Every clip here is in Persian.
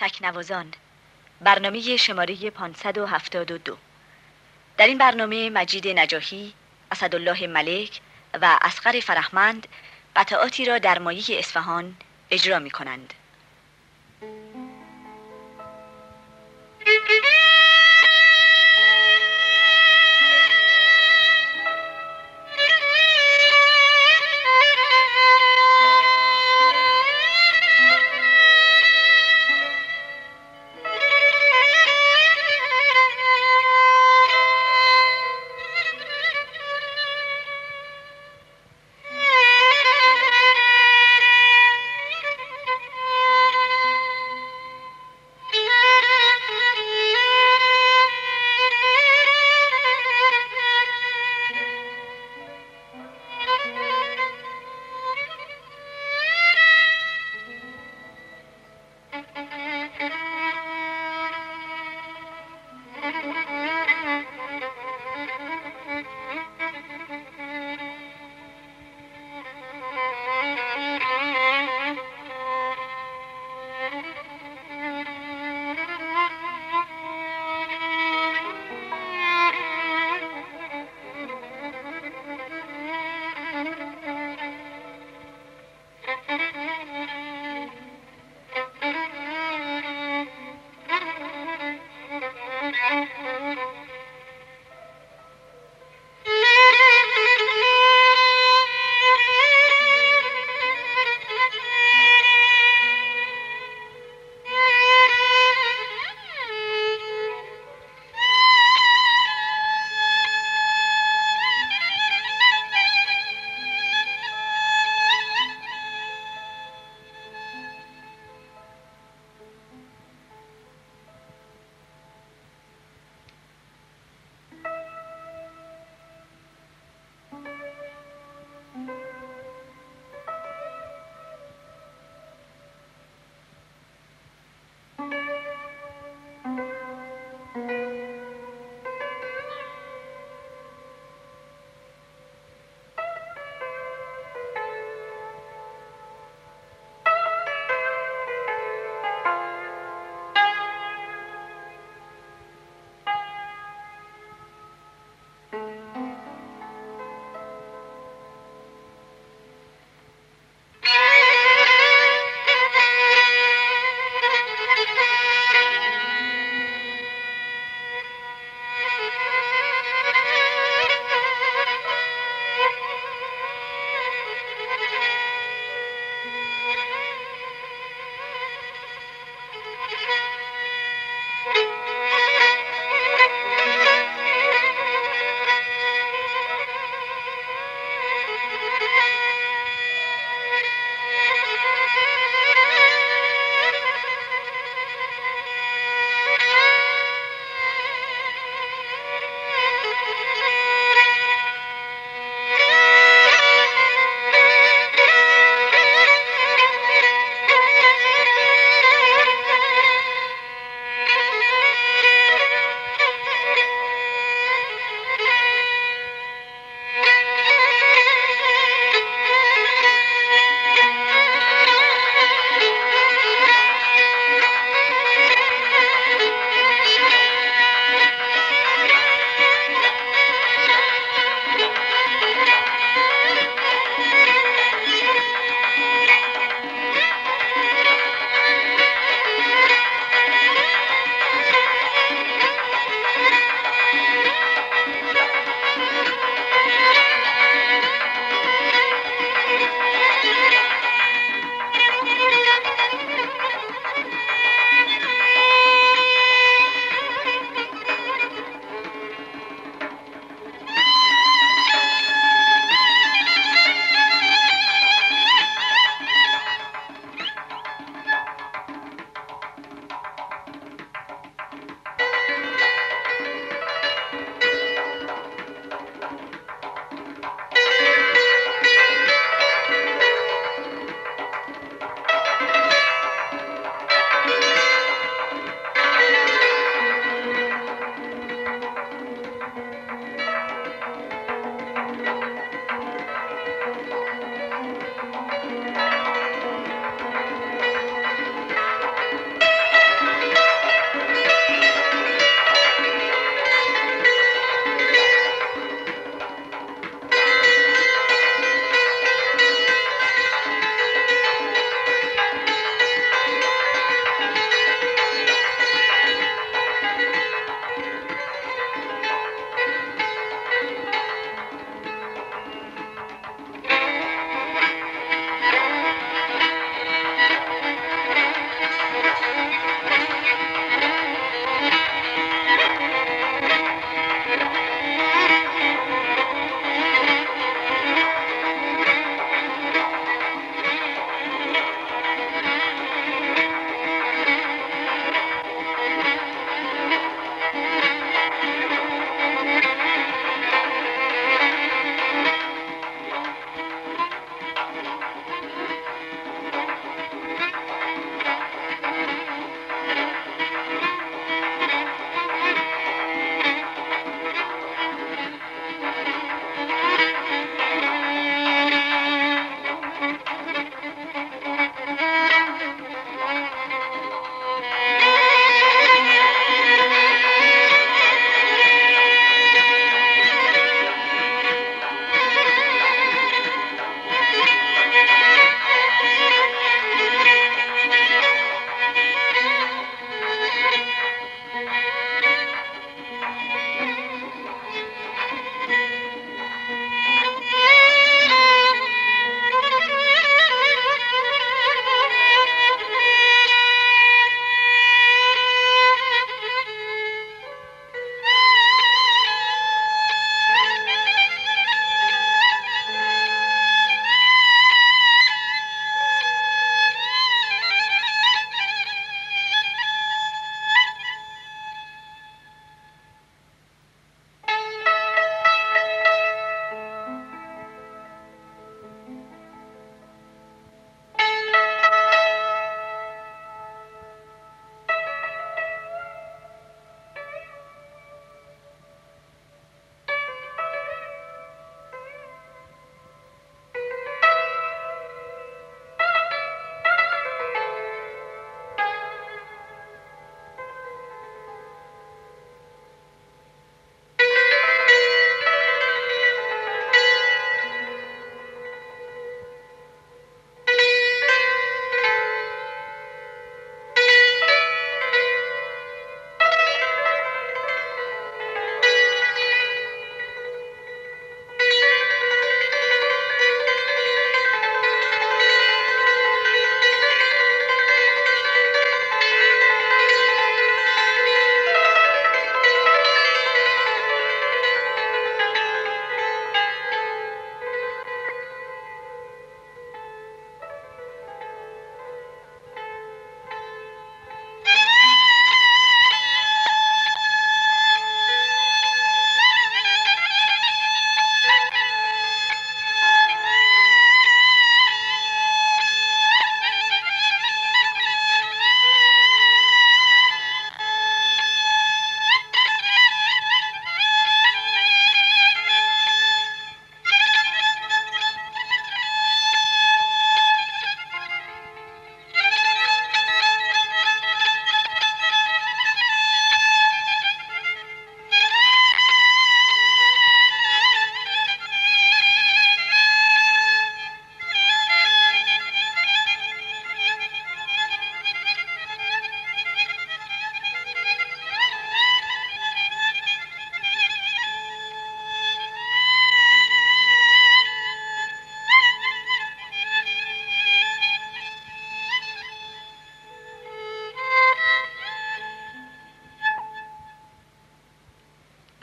تکنوازان برنامه شماره 572 در این برنامه مجید نجاهی، اسدالله ملک و اسقر فرحمند قطعاتی را در مایه اصفهان اجرا می کنند.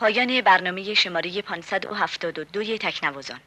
پایان برنامه شماره 572 تکنوازان.